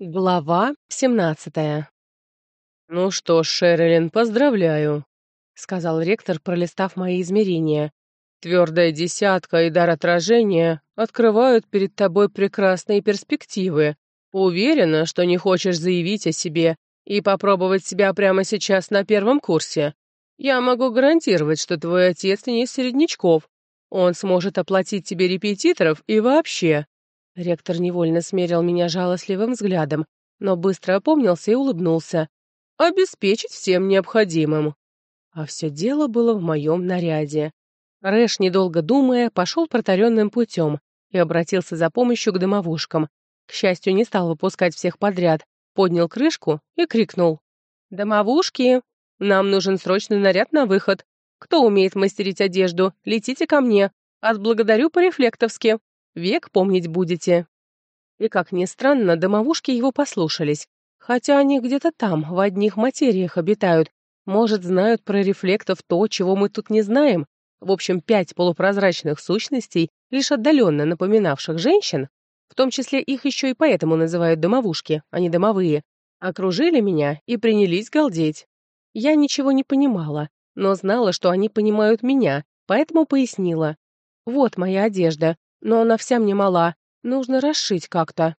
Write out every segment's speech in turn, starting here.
Глава семнадцатая. Ну что ж, Шерлин, поздравляю, сказал ректор, пролистав мои измерения. Твердая десятка и дар отражения открывают перед тобой прекрасные перспективы. Уверена, что не хочешь заявить о себе и попробовать себя прямо сейчас на первом курсе. Я могу гарантировать, что твой отец не из середнячков. Он сможет оплатить тебе репетиторов и вообще Ректор невольно смерил меня жалостливым взглядом, но быстро опомнился и улыбнулся. «Обеспечить всем необходимым». А все дело было в моем наряде. Рэш, недолго думая, пошел протаренным путем и обратился за помощью к домовушкам. К счастью, не стал выпускать всех подряд, поднял крышку и крикнул. «Домовушки! Нам нужен срочный наряд на выход. Кто умеет мастерить одежду, летите ко мне. Отблагодарю по-рефлектовски. Век помнить будете». И, как ни странно, домовушки его послушались. Хотя они где-то там, в одних материях обитают. Может, знают про рефлектов то, чего мы тут не знаем. В общем, пять полупрозрачных сущностей, лишь отдаленно напоминавших женщин, в том числе их еще и поэтому называют домовушки, а не домовые, окружили меня и принялись галдеть. Я ничего не понимала, но знала, что они понимают меня, поэтому пояснила. «Вот моя одежда но она вся мне мала. Нужно расшить как-то.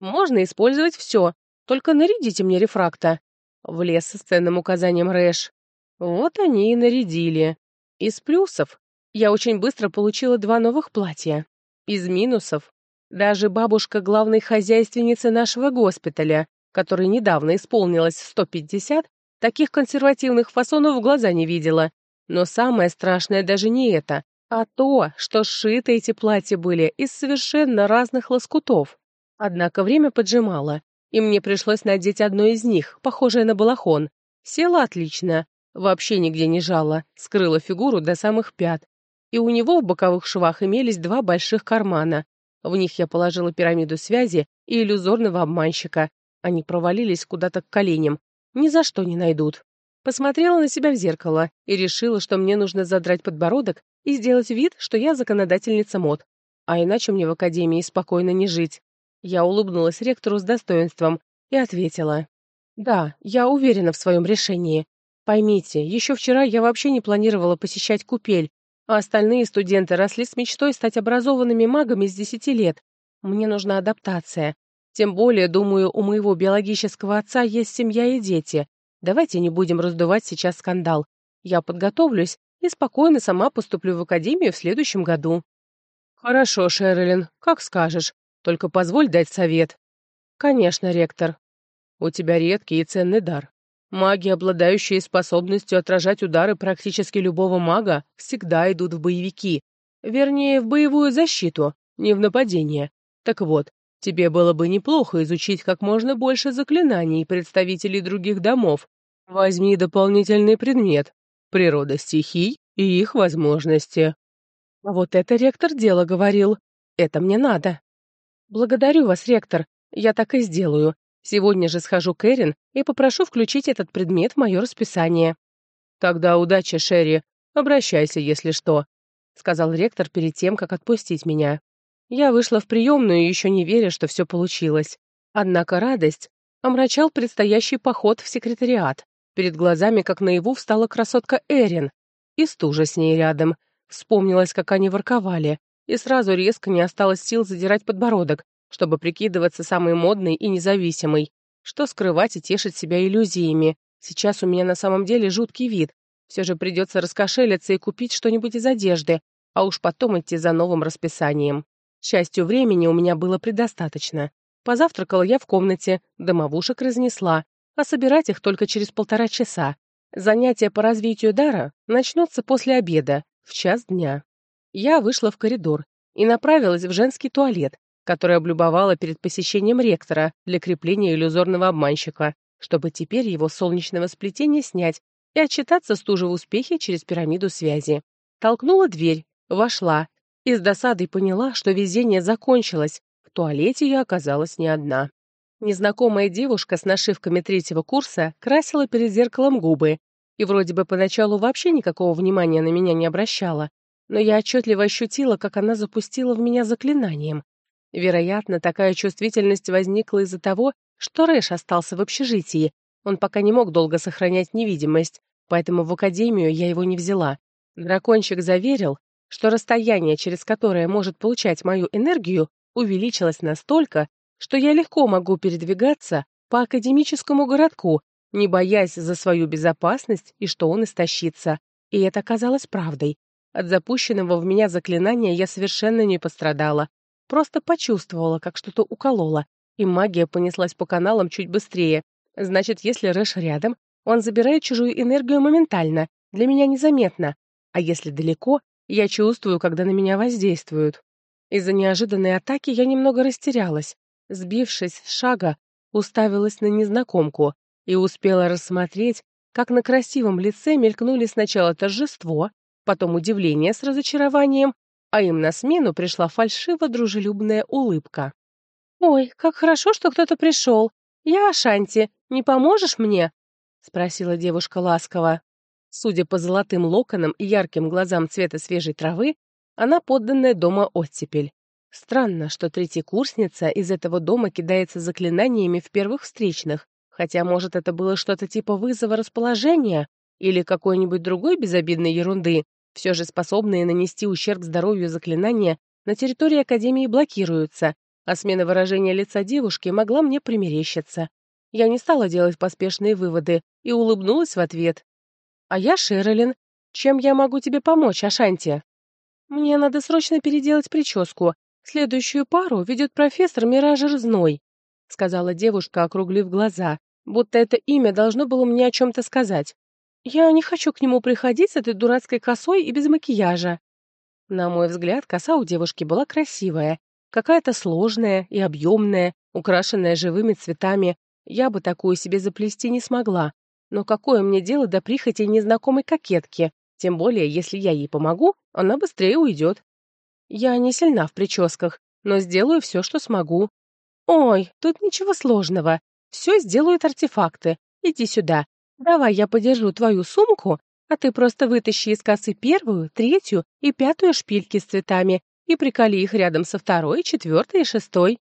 Можно использовать все, только нарядите мне рефракта. Влез с ценным указанием Рэш. Вот они и нарядили. Из плюсов я очень быстро получила два новых платья. Из минусов даже бабушка главной хозяйственницы нашего госпиталя, которой недавно исполнилось 150, таких консервативных фасонов в глаза не видела. Но самое страшное даже не это, а то, что сшиты эти платья были из совершенно разных лоскутов. Однако время поджимало, и мне пришлось надеть одно из них, похожее на балахон. Села отлично, вообще нигде не жала, скрыла фигуру до самых пят. И у него в боковых швах имелись два больших кармана. В них я положила пирамиду связи и иллюзорного обманщика. Они провалились куда-то к коленям. Ни за что не найдут посмотрела на себя в зеркало и решила, что мне нужно задрать подбородок и сделать вид, что я законодательница мод. А иначе мне в академии спокойно не жить. Я улыбнулась ректору с достоинством и ответила. «Да, я уверена в своем решении. Поймите, еще вчера я вообще не планировала посещать купель, а остальные студенты росли с мечтой стать образованными магами с десяти лет. Мне нужна адаптация. Тем более, думаю, у моего биологического отца есть семья и дети. Давайте не будем раздувать сейчас скандал. Я подготовлюсь и спокойно сама поступлю в академию в следующем году. Хорошо, Шерлин, как скажешь. Только позволь дать совет. Конечно, ректор. У тебя редкий и ценный дар. Маги, обладающие способностью отражать удары практически любого мага, всегда идут в боевики. Вернее, в боевую защиту, не в нападение. Так вот, тебе было бы неплохо изучить как можно больше заклинаний представителей других домов, Возьми дополнительный предмет — природа стихий и их возможности. Вот это ректор дело говорил. Это мне надо. Благодарю вас, ректор. Я так и сделаю. Сегодня же схожу к Эрин и попрошу включить этот предмет в мое расписание. Тогда удачи, Шерри. Обращайся, если что, — сказал ректор перед тем, как отпустить меня. Я вышла в приемную, еще не веря, что все получилось. Однако радость омрачал предстоящий поход в секретариат. Перед глазами, как наяву, встала красотка Эрин и стужа с ней рядом. Вспомнилось, как они ворковали, и сразу резко не осталось сил задирать подбородок, чтобы прикидываться самой модной и независимой. Что скрывать и тешить себя иллюзиями? Сейчас у меня на самом деле жуткий вид. Все же придется раскошелиться и купить что-нибудь из одежды, а уж потом идти за новым расписанием. К счастью, времени у меня было предостаточно. Позавтракала я в комнате, домовушек разнесла, а собирать их только через полтора часа. Занятия по развитию дара начнутся после обеда, в час дня. Я вышла в коридор и направилась в женский туалет, который облюбовала перед посещением ректора для крепления иллюзорного обманщика, чтобы теперь его солнечного сплетения снять и отчитаться стужа в успехе через пирамиду связи. Толкнула дверь, вошла и с досадой поняла, что везение закончилось. В туалете я оказалась не одна. Незнакомая девушка с нашивками третьего курса красила перед зеркалом губы и вроде бы поначалу вообще никакого внимания на меня не обращала, но я отчетливо ощутила, как она запустила в меня заклинанием. Вероятно, такая чувствительность возникла из-за того, что Рэш остался в общежитии. Он пока не мог долго сохранять невидимость, поэтому в академию я его не взяла. Дракончик заверил, что расстояние, через которое может получать мою энергию, увеличилось настолько, что я легко могу передвигаться по академическому городку, не боясь за свою безопасность и что он истощится. И это оказалось правдой. От запущенного в меня заклинания я совершенно не пострадала. Просто почувствовала, как что-то укололо, и магия понеслась по каналам чуть быстрее. Значит, если Рэш рядом, он забирает чужую энергию моментально, для меня незаметно. А если далеко, я чувствую, когда на меня воздействуют. Из-за неожиданной атаки я немного растерялась, Сбившись с шага, уставилась на незнакомку и успела рассмотреть, как на красивом лице мелькнули сначала торжество, потом удивление с разочарованием, а им на смену пришла фальшиво-дружелюбная улыбка. «Ой, как хорошо, что кто-то пришел! Я Ашанти, не поможешь мне?» — спросила девушка ласково. Судя по золотым локонам и ярким глазам цвета свежей травы, она подданная дома оттепель. Странно, что третья курсница из этого дома кидается заклинаниями в первых встречных, хотя, может, это было что-то типа вызова расположения или какой-нибудь другой безобидной ерунды. Все же способные нанести ущерб здоровью заклинания на территории Академии блокируются, а смена выражения лица девушки могла мне примерещиться. Я не стала делать поспешные выводы и улыбнулась в ответ. «А я Шерлин. Чем я могу тебе помочь, Ашанти?» «Мне надо срочно переделать прическу, следующую пару ведет профессор Мираж Рзной», — сказала девушка, округлив глаза, будто это имя должно было мне о чем-то сказать. «Я не хочу к нему приходить с этой дурацкой косой и без макияжа». На мой взгляд, коса у девушки была красивая, какая-то сложная и объемная, украшенная живыми цветами. Я бы такую себе заплести не смогла. Но какое мне дело до прихоти незнакомой кокетки? Тем более, если я ей помогу, она быстрее уйдет. Я не сильна в прическах, но сделаю все, что смогу. Ой, тут ничего сложного. Все сделают артефакты. Иди сюда. Давай я подержу твою сумку, а ты просто вытащи из кассы первую, третью и пятую шпильки с цветами и приколи их рядом со второй, четвертой и шестой.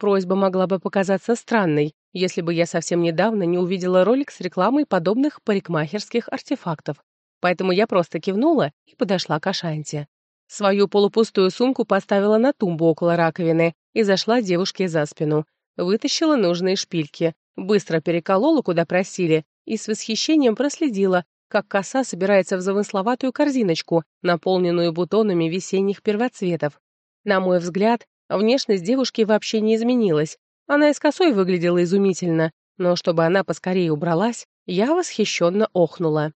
Просьба могла бы показаться странной, если бы я совсем недавно не увидела ролик с рекламой подобных парикмахерских артефактов. Поэтому я просто кивнула и подошла к Ашанте. Свою полупустую сумку поставила на тумбу около раковины и зашла девушке за спину. Вытащила нужные шпильки, быстро переколола, куда просили, и с восхищением проследила, как коса собирается в замысловатую корзиночку, наполненную бутонами весенних первоцветов. На мой взгляд, внешность девушки вообще не изменилась. Она и с косой выглядела изумительно, но чтобы она поскорее убралась, я восхищенно охнула.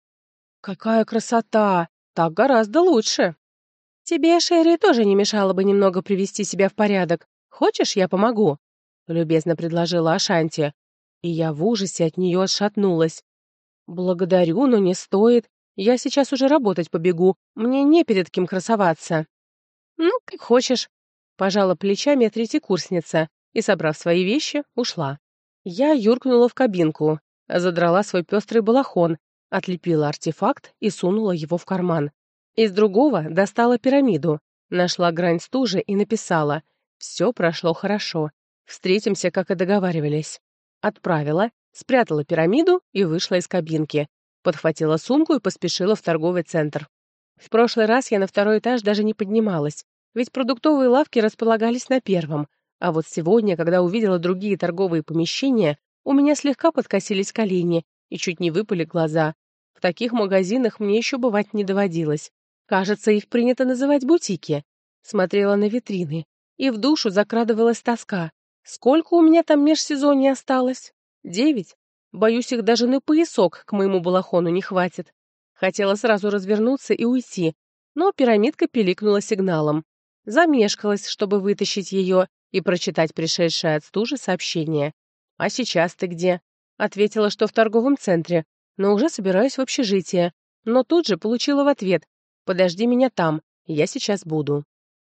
«Какая красота! Так гораздо лучше!» Тебе, Шерри, тоже не мешало бы немного привести себя в порядок. Хочешь, я помогу?» Любезно предложила Ашанти. И я в ужасе от нее отшатнулась. «Благодарю, но не стоит. Я сейчас уже работать побегу. Мне не перед кем красоваться». «Ну, как хочешь», — пожала плечами третья курсница и, собрав свои вещи, ушла. Я юркнула в кабинку, задрала свой пестрый балахон, отлепила артефакт и сунула его в карман. Из другого достала пирамиду, нашла грань стужи и написала «Все прошло хорошо, встретимся, как и договаривались». Отправила, спрятала пирамиду и вышла из кабинки, подхватила сумку и поспешила в торговый центр. В прошлый раз я на второй этаж даже не поднималась, ведь продуктовые лавки располагались на первом, а вот сегодня, когда увидела другие торговые помещения, у меня слегка подкосились колени и чуть не выпали глаза. В таких магазинах мне еще бывать не доводилось. Кажется, их принято называть бутики. Смотрела на витрины, и в душу закрадывалась тоска. Сколько у меня там межсезонье осталось? Девять? Боюсь, их даже на поясок к моему балахону не хватит. Хотела сразу развернуться и уйти, но пирамидка пиликнула сигналом. Замешкалась, чтобы вытащить ее и прочитать пришедшее от стужи сообщение. «А сейчас ты где?» Ответила, что в торговом центре, но уже собираюсь в общежитие. Но тут же получила в ответ, «Подожди меня там, я сейчас буду».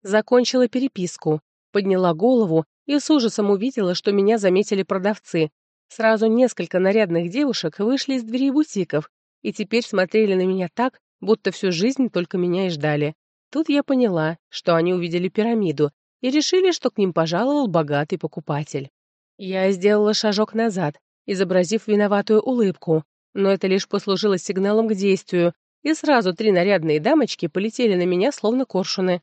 Закончила переписку, подняла голову и с ужасом увидела, что меня заметили продавцы. Сразу несколько нарядных девушек вышли из двери бутиков и теперь смотрели на меня так, будто всю жизнь только меня и ждали. Тут я поняла, что они увидели пирамиду и решили, что к ним пожаловал богатый покупатель. Я сделала шажок назад, изобразив виноватую улыбку, но это лишь послужило сигналом к действию, и сразу три нарядные дамочки полетели на меня, словно коршуны.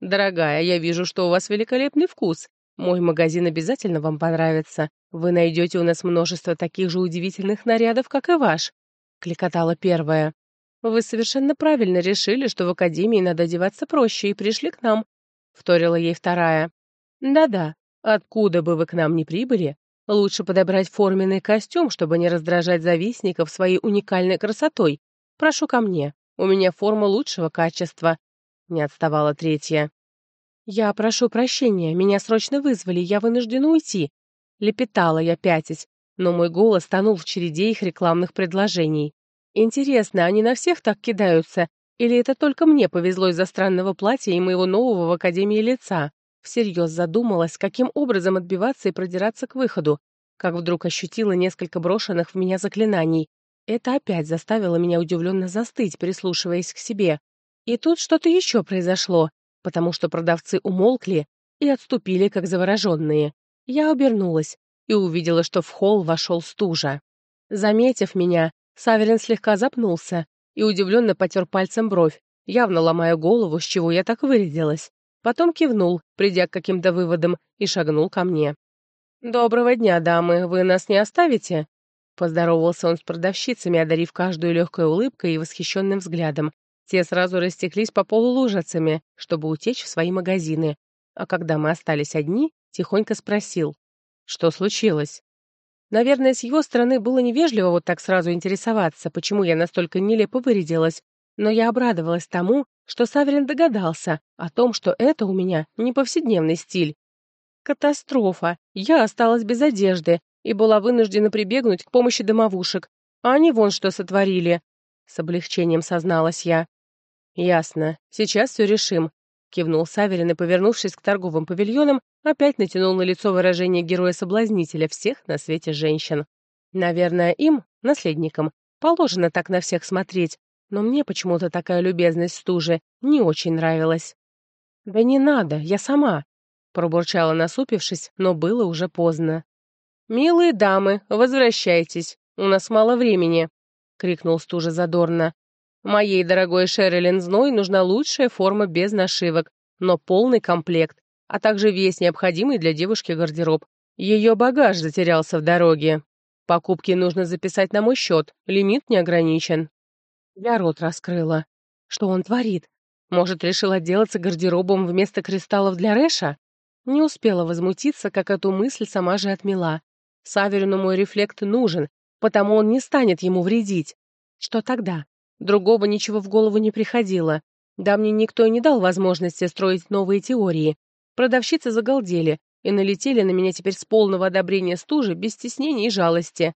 «Дорогая, я вижу, что у вас великолепный вкус. Мой магазин обязательно вам понравится. Вы найдете у нас множество таких же удивительных нарядов, как и ваш», — кликотала первая. «Вы совершенно правильно решили, что в академии надо одеваться проще, и пришли к нам», — вторила ей вторая. «Да-да, откуда бы вы к нам ни прибыли, лучше подобрать форменный костюм, чтобы не раздражать завистников своей уникальной красотой Прошу ко мне. У меня форма лучшего качества. Не отставала третья. Я прошу прощения. Меня срочно вызвали. Я вынуждена уйти. Лепетала я пятясь, но мой голос тонул в череде их рекламных предложений. Интересно, они на всех так кидаются? Или это только мне повезло из-за странного платья и моего нового в Академии лица? Всерьез задумалась, каким образом отбиваться и продираться к выходу, как вдруг ощутила несколько брошенных в меня заклинаний. Это опять заставило меня удивленно застыть, прислушиваясь к себе. И тут что-то еще произошло, потому что продавцы умолкли и отступили, как завороженные. Я обернулась и увидела, что в холл Поздоровался он с продавщицами, одарив каждую легкой улыбкой и восхищенным взглядом. Те сразу растеклись по полу лужицами, чтобы утечь в свои магазины. А когда мы остались одни, тихонько спросил, что случилось. Наверное, с его стороны было невежливо вот так сразу интересоваться, почему я настолько нелепо вырядилась, но я обрадовалась тому, что Саверин догадался о том, что это у меня не повседневный стиль. Катастрофа! Я осталась без одежды, и была вынуждена прибегнуть к помощи домовушек, а они вон что сотворили. С облегчением созналась я. «Ясно. Сейчас все решим», — кивнул Саверин и, повернувшись к торговым павильонам, опять натянул на лицо выражение героя-соблазнителя всех на свете женщин. «Наверное, им, наследникам, положено так на всех смотреть, но мне почему-то такая любезность стужи не очень нравилась». «Да не надо, я сама», — пробурчала, насупившись, но было уже поздно. «Милые дамы, возвращайтесь, у нас мало времени», — крикнул стужа задорно. «Моей дорогой Шерлин Зной нужна лучшая форма без нашивок, но полный комплект, а также весь необходимый для девушки гардероб. Ее багаж затерялся в дороге. Покупки нужно записать на мой счет, лимит не ограничен». Я рот раскрыла. Что он творит? Может, решил отделаться гардеробом вместо кристаллов для Рэша? Не успела возмутиться, как эту мысль сама же отмела. Саверину рефлект нужен, потому он не станет ему вредить. Что тогда? Другого ничего в голову не приходило. Да мне никто и не дал возможности строить новые теории. Продавщицы загалдели и налетели на меня теперь с полного одобрения стужи, без стеснений и жалости.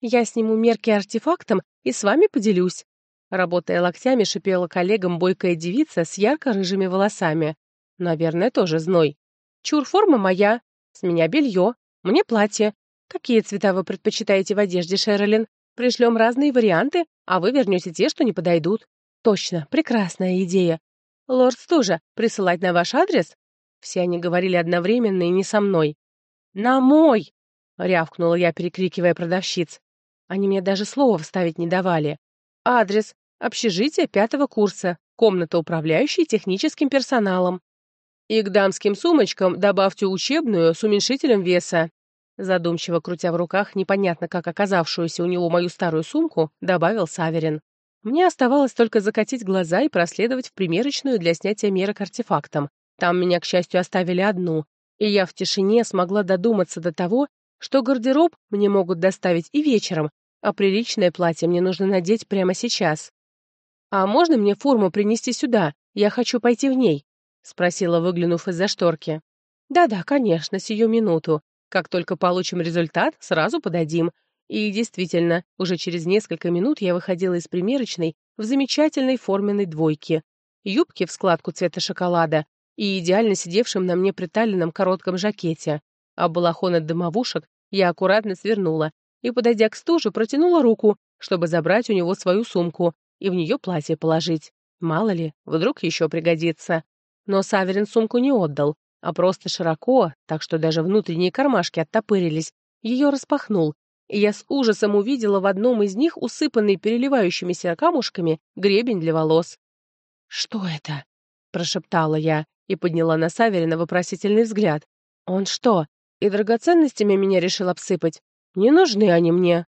«Я сниму мерки артефактом и с вами поделюсь», — работая локтями, шипела коллегам бойкая девица с ярко-рыжими волосами. «Наверное, тоже зной. Чур, форма моя. С меня белье. Мне платье. Какие цвета вы предпочитаете в одежде, Шерлин? Пришлем разные варианты, а вы вернете те, что не подойдут. Точно, прекрасная идея. Лордс тоже. Присылать на ваш адрес? Все они говорили одновременно и не со мной. «На мой!» — рявкнула я, перекрикивая продавщиц. Они мне даже слова вставить не давали. «Адрес. Общежитие пятого курса. Комната управляющей техническим персоналом. И к дамским сумочкам добавьте учебную с уменьшителем веса. Задумчиво крутя в руках непонятно как оказавшуюся у него мою старую сумку, добавил Саверин. Мне оставалось только закатить глаза и проследовать в примерочную для снятия мерок артефактом. Там меня, к счастью, оставили одну, и я в тишине смогла додуматься до того, что гардероб мне могут доставить и вечером, а приличное платье мне нужно надеть прямо сейчас. «А можно мне форму принести сюда? Я хочу пойти в ней», — спросила, выглянув из-за шторки. «Да-да, конечно, сию минуту», как только получим результат, сразу подадим. И действительно, уже через несколько минут я выходила из примерочной в замечательной форменной двойке. Юбки в складку цвета шоколада и идеально сидевшем на мне приталенном коротком жакете. А балахон от дымовушек я аккуратно свернула и, подойдя к стужу, протянула руку, чтобы забрать у него свою сумку и в нее платье положить. Мало ли, вдруг еще пригодится. Но Саверин сумку не отдал, а просто широко, так что даже внутренние кармашки оттопырились. Ее распахнул, и я с ужасом увидела в одном из них усыпанный переливающимися камушками гребень для волос. «Что это?» — прошептала я и подняла на Саверина вопросительный взгляд. «Он что, и драгоценностями меня решил обсыпать? Не нужны они мне!»